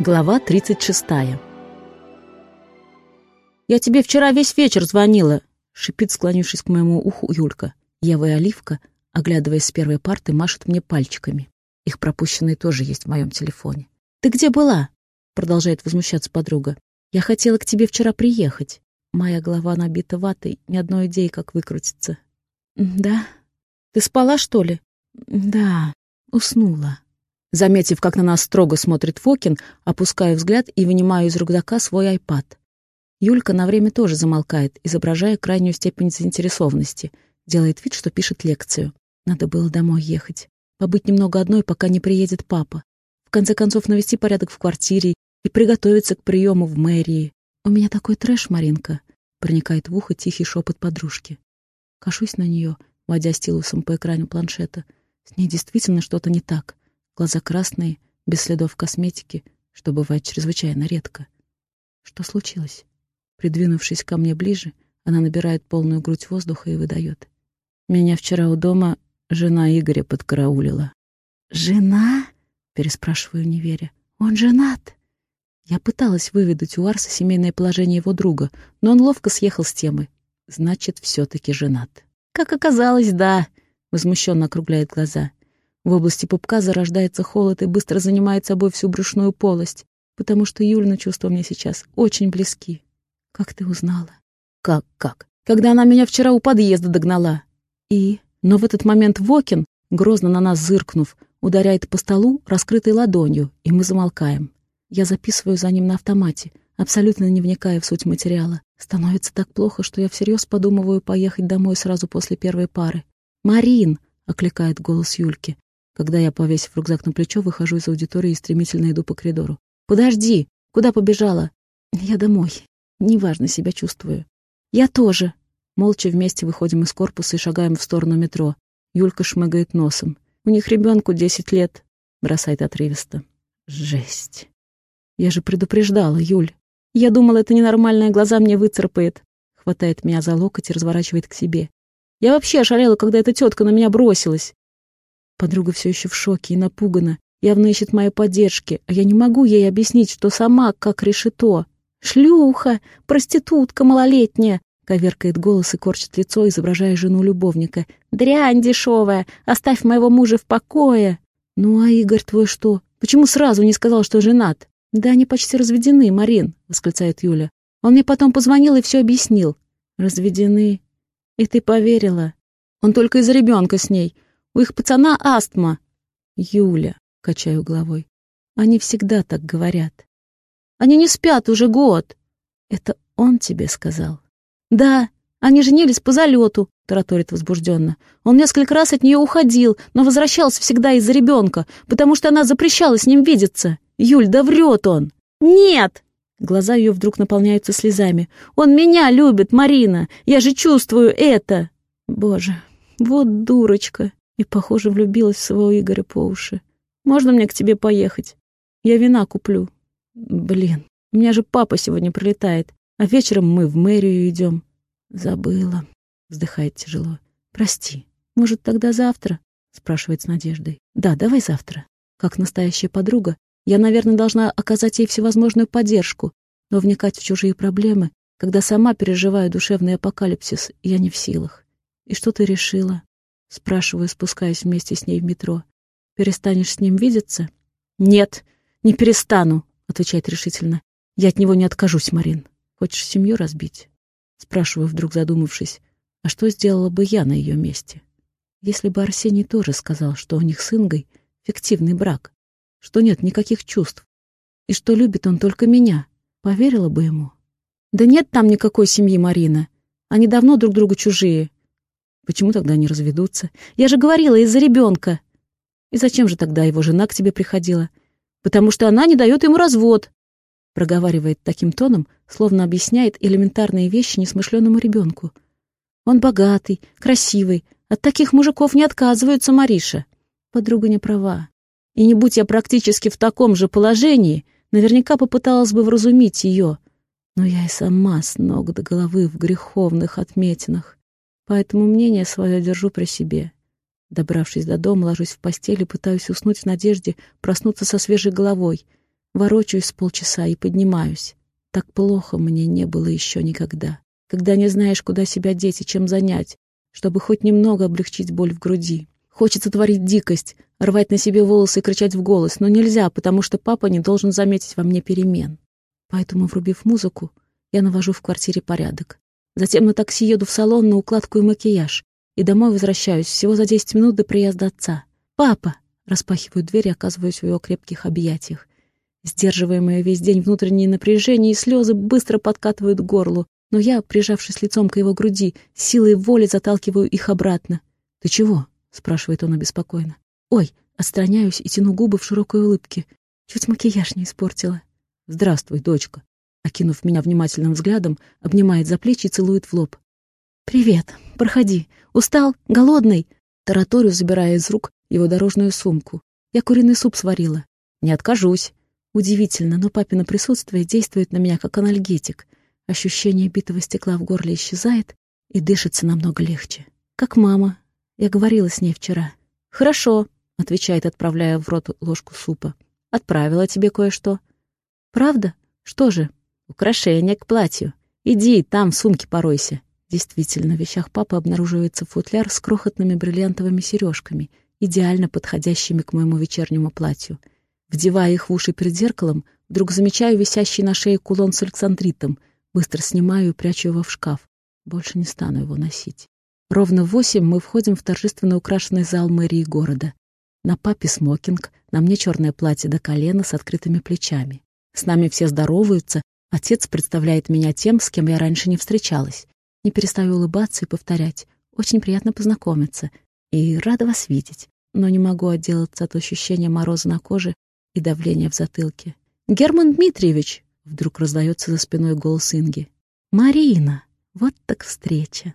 Глава 36. «Я тебе вчера весь вечер звонила», — шипит, склонившись к моему уху Юлька. Ева и Оливка, оглядываясь с первой парты, машут мне пальчиками. Их пропущенные тоже есть в моем телефоне. «Ты где была?» — продолжает возмущаться подруга. «Я хотела к тебе вчера приехать. Моя голова набита ватой, ни одной идеи, как выкрутиться». «Да? Ты спала, что ли?» «Да, уснула». Заметив, как на нас строго смотрит Фокин, опускаю взгляд и вынимаю из рюкзака свой айпад. Юлька на время тоже замолкает, изображая крайнюю степень заинтересованности. Делает вид, что пишет лекцию. Надо было домой ехать. Побыть немного одной, пока не приедет папа. В конце концов, навести порядок в квартире и приготовиться к приему в мэрии. «У меня такой трэш, Маринка», — проникает в ухо тихий шепот подружки. Кашусь на нее, водя стилусом по экрану планшета. С ней действительно что-то не так. Глаза красные, без следов косметики, что бывает чрезвычайно редко. Что случилось? Придвинувшись ко мне ближе, она набирает полную грудь воздуха и выдает. Меня вчера у дома жена Игоря подкараулила. «Жена?» — переспрашиваю, не веря. «Он женат?» Я пыталась выведать у Арса семейное положение его друга, но он ловко съехал с темы. Значит, все-таки женат. «Как оказалось, да», — возмущенно округляет глаза. В области пупка зарождается холод и быстро занимает собой всю брюшную полость, потому что Юльна чувства мне сейчас очень близки. Как ты узнала? Как, как? Когда она меня вчера у подъезда догнала. И... Но в этот момент Вокин, грозно на нас зыркнув, ударяет по столу раскрытой ладонью, и мы замолкаем. Я записываю за ним на автомате, абсолютно не вникая в суть материала. Становится так плохо, что я всерьез подумываю поехать домой сразу после первой пары. «Марин!» — окликает голос Юльки когда я, повесив рюкзак на плечо, выхожу из аудитории и стремительно иду по коридору. «Подожди! Куда побежала?» «Я домой. Неважно себя чувствую». «Я тоже». Молча вместе выходим из корпуса и шагаем в сторону метро. Юлька шмыгает носом. «У них ребенку десять лет», — бросает отрывисто. «Жесть. Я же предупреждала, Юль. Я думала, это ненормальное глаза мне выцарапает». Хватает меня за локоть и разворачивает к себе. «Я вообще ошалела, когда эта тетка на меня бросилась. Подруга все еще в шоке и напугана, явно ищет моей поддержки, а я не могу ей объяснить, что сама как решето. «Шлюха! Проститутка малолетняя!» Коверкает голос и корчит лицо, изображая жену любовника. «Дрянь дешевая! Оставь моего мужа в покое!» «Ну а Игорь твой что? Почему сразу не сказал, что женат?» «Да они почти разведены, Марин», — восклицает Юля. «Он мне потом позвонил и все объяснил». «Разведены? И ты поверила?» «Он только из-за ребенка с ней. У их пацана астма. Юля, качаю головой. Они всегда так говорят. Они не спят уже год. Это он тебе сказал? Да, они женились по залету, тараторит возбужденно. Он несколько раз от нее уходил, но возвращался всегда из-за ребенка, потому что она запрещала с ним видеться. Юль, да врет он. Нет! Глаза ее вдруг наполняются слезами. «Он меня любит, Марина! Я же чувствую это!» «Боже, вот дурочка!» И, похоже, влюбилась в своего Игоря по уши. «Можно мне к тебе поехать? Я вина куплю». «Блин, у меня же папа сегодня прилетает, а вечером мы в мэрию идем». «Забыла», — вздыхает тяжело. «Прости, может, тогда завтра?» — спрашивает с надеждой. «Да, давай завтра. Как настоящая подруга, я, наверное, должна оказать ей всевозможную поддержку, но вникать в чужие проблемы, когда сама переживаю душевный апокалипсис, я не в силах. И что ты решила?» Спрашиваю, спускаясь вместе с ней в метро. «Перестанешь с ним видеться?» «Нет, не перестану», — отвечает решительно. «Я от него не откажусь, Марин. Хочешь семью разбить?» Спрашиваю, вдруг задумавшись. «А что сделала бы я на ее месте?» Если бы Арсений тоже сказал, что у них с Ингой фиктивный брак, что нет никаких чувств, и что любит он только меня, поверила бы ему? Да нет там никакой семьи, Марина. Они давно друг другу чужие. Почему тогда не разведутся? Я же говорила, из-за ребенка. И зачем же тогда его жена к тебе приходила? Потому что она не дает ему развод. Проговаривает таким тоном, словно объясняет элементарные вещи несмышленному ребенку. Он богатый, красивый. От таких мужиков не отказываются, Мариша. Подруга не права. И не будь я практически в таком же положении, наверняка попыталась бы вразумить ее. Но я и сама с ног до головы в греховных отметинах. Поэтому мнение свое держу при себе. Добравшись до дома, ложусь в постель и пытаюсь уснуть в надежде проснуться со свежей головой. Ворочаюсь полчаса и поднимаюсь. Так плохо мне не было еще никогда. Когда не знаешь, куда себя деть и чем занять, чтобы хоть немного облегчить боль в груди. Хочется творить дикость, рвать на себе волосы и кричать в голос, но нельзя, потому что папа не должен заметить во мне перемен. Поэтому, врубив музыку, я навожу в квартире порядок. Затем на такси еду в салон на укладку и макияж. И домой возвращаюсь всего за 10 минут до приезда отца. «Папа!» Распахиваю дверь и оказываюсь в его крепких объятиях. Сдерживаемое весь день внутреннее напряжение и слезы быстро подкатывают к горлу, но я, прижавшись лицом к его груди, силой воли заталкиваю их обратно. «Ты чего?» — спрашивает он обеспокоенно. «Ой!» — отстраняюсь и тяну губы в широкой улыбке. Чуть макияж не испортила. «Здравствуй, дочка!» Окинув меня внимательным взглядом, обнимает за плечи и целует в лоб. «Привет! Проходи! Устал? Голодный?» Тараторю, забирая из рук его дорожную сумку. «Я куриный суп сварила. Не откажусь!» Удивительно, но папино присутствие действует на меня как анальгетик. Ощущение битого стекла в горле исчезает, и дышится намного легче. Как мама. Я говорила с ней вчера. «Хорошо», — отвечает, отправляя в рот ложку супа. «Отправила тебе кое-что». «Правда? Что же?» «Украшение к платью. Иди, там в сумке поройся». Действительно, в вещах папы обнаруживается футляр с крохотными бриллиантовыми сережками, идеально подходящими к моему вечернему платью — Вдевая их в уши перед зеркалом, вдруг замечаю висящий на шее кулон с александритом. Быстро снимаю и прячу его в шкаф. Больше не стану его носить. Ровно в восемь мы входим в торжественно украшенный зал мэрии города. На папе смокинг, на мне черное платье до колена с открытыми плечами. С нами все здороваются, отец представляет меня тем, с кем я раньше не встречалась. Не перестаю улыбаться и повторять. Очень приятно познакомиться. И рада вас видеть. Но не могу отделаться от ощущения мороза на коже и давление в затылке. «Герман Дмитриевич!» — вдруг раздается за спиной голос Инги. «Марина! Вот так встреча!»